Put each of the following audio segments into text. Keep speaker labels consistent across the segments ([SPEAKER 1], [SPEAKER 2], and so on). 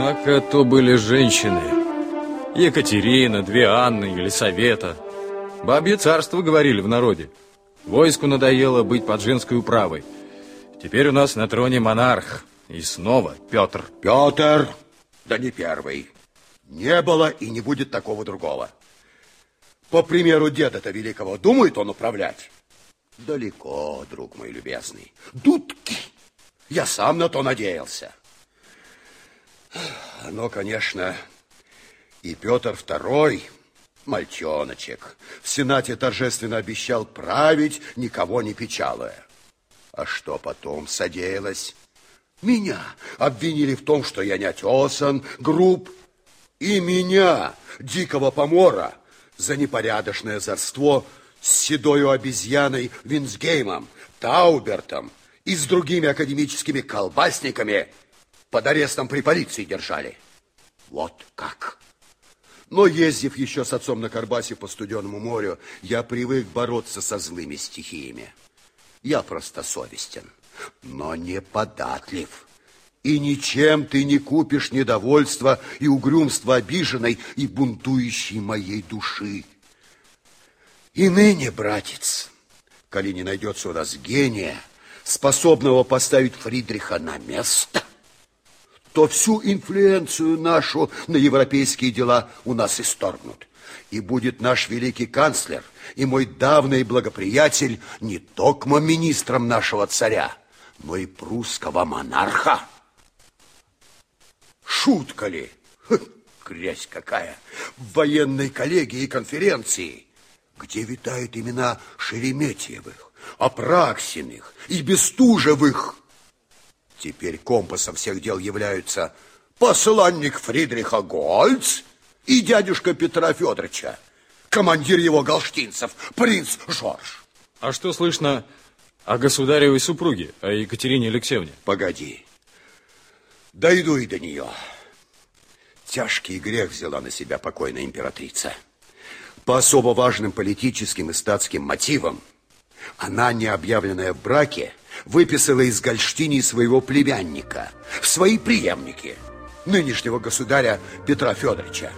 [SPEAKER 1] Однако то были женщины. Екатерина, две Анны, Елисавета. Бабье царство, говорили в народе. Войску надоело быть под женской управой. Теперь у нас на троне монарх. И снова Петр.
[SPEAKER 2] Петр, да не первый. Не было и не будет такого другого. По примеру деда-то великого, думает он управлять? Далеко, друг мой любезный. Дудки. Я сам на то надеялся. Но, конечно, и Петр Второй, мальчоночек, в Сенате торжественно обещал править, никого не печалуя. А что потом содеялось? Меня обвинили в том, что я неотесан, груб. И меня, дикого помора, за непорядочное зарство с седою обезьяной Винсгеймом, Таубертом и с другими академическими колбасниками под арестом при полиции держали. Вот как. Но ездив еще с отцом на Карбасе по студенному морю, я привык бороться со злыми стихиями. Я простосовестен, но не податлив. И ничем ты не купишь недовольства и угрюмства обиженной и бунтующей моей души. И ныне, братец, коли не найдется у нас гения, способного поставить Фридриха на место, то всю инфлюенцию нашу на европейские дела у нас исторгнут. И будет наш великий канцлер и мой давний благоприятель не только министром нашего царя, но и прусского монарха. Шутка ли? Грязь какая! В военной коллегии и конференции, где витают имена Шереметьевых, Апраксиных и Бестужевых. Теперь компасом всех дел являются посланник Фридриха Гольц и дядюшка Петра Федоровича, командир его галштинцев, принц Жорж.
[SPEAKER 1] А что слышно о государевой супруге, о Екатерине Алексеевне?
[SPEAKER 2] Погоди. Дойду и до нее. Тяжкий грех взяла на себя покойная императрица. По особо важным политическим и статским мотивам она, не объявленная в браке, выписала из Гольштинии своего племянника в свои преемники, нынешнего государя Петра Федоровича.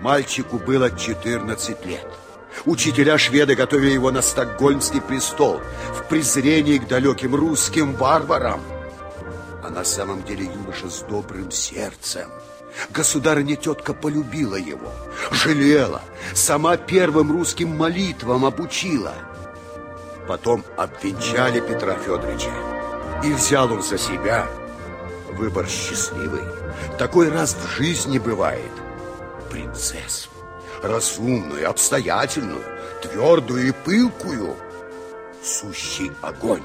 [SPEAKER 2] Мальчику было 14 лет. Учителя шведы готовили его на стокгольмский престол в презрении к далеким русским варварам. А на самом деле юноша с добрым сердцем. Государыня тетка полюбила его, жалела, сама первым русским молитвам обучила. Потом обвенчали Петра Федоровича. И взял он за себя выбор счастливый. Такой раз в жизни бывает. Принцессу, разумную, обстоятельную, твердую и пылкую. Сущий огонь